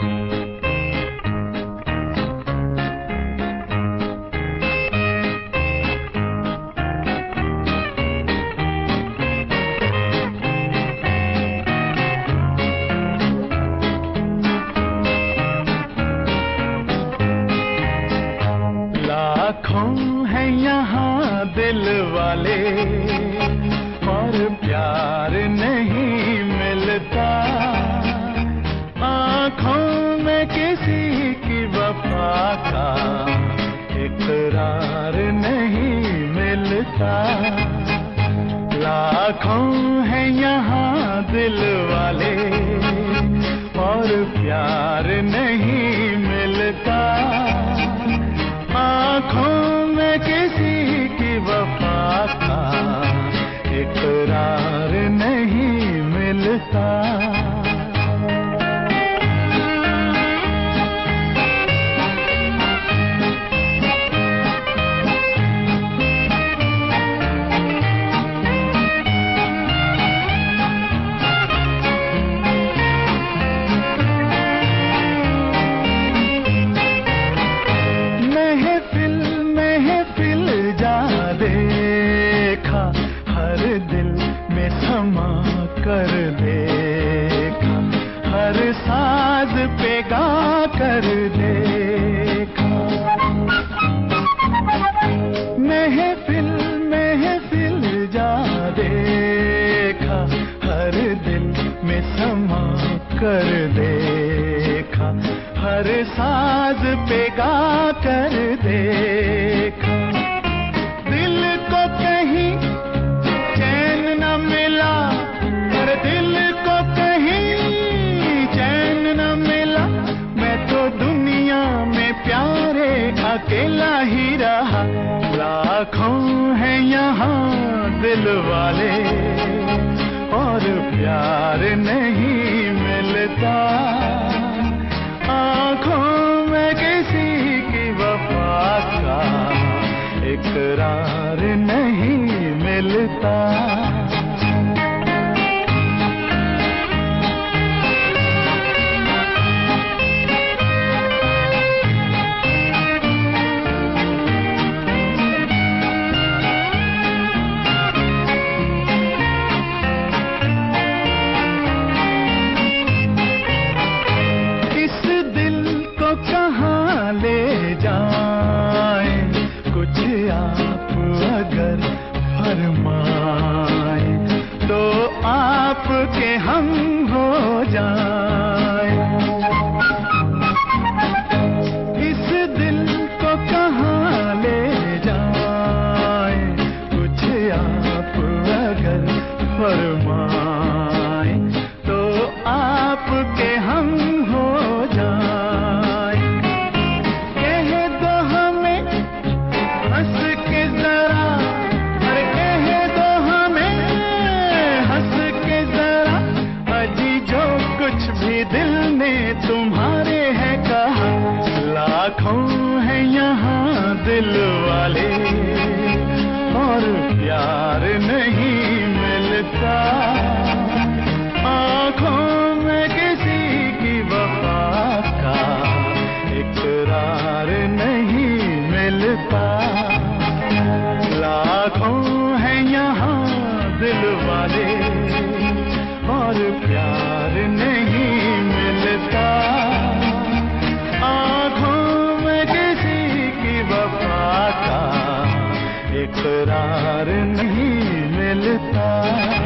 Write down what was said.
लाखों किसी की वफा का इकरार नहीं मिलता। लाखों है यहाँ दिल वाले और प्यार नहीं मिलता। आँखों में किसी की वफा का इकरार नहीं मिलता। कर देखा। हर साज पे गा कर देखा। महफिल महफिल जा देखा। हर दिल में समा कर देखा। हर साज पे गा कर देखा। लाखों हैं यहाँ दिल वाले, और प्यार नहीं मिलता। आँखों में किसी की वफा का इकरार नहीं मिलता। फरमाए तो आपके हम हो जाए। इस दिल को कहाँ ले जाए? कुछ आप अगर फरमाए। लाखों है यहाँ दिल वाले। और प्यार नहीं मिलता। आँखों में किसी की वफा का इकरार नहीं मिलता। लाखों है यहाँ दिल वाले। और प्यार इकरार नहीं मिलता।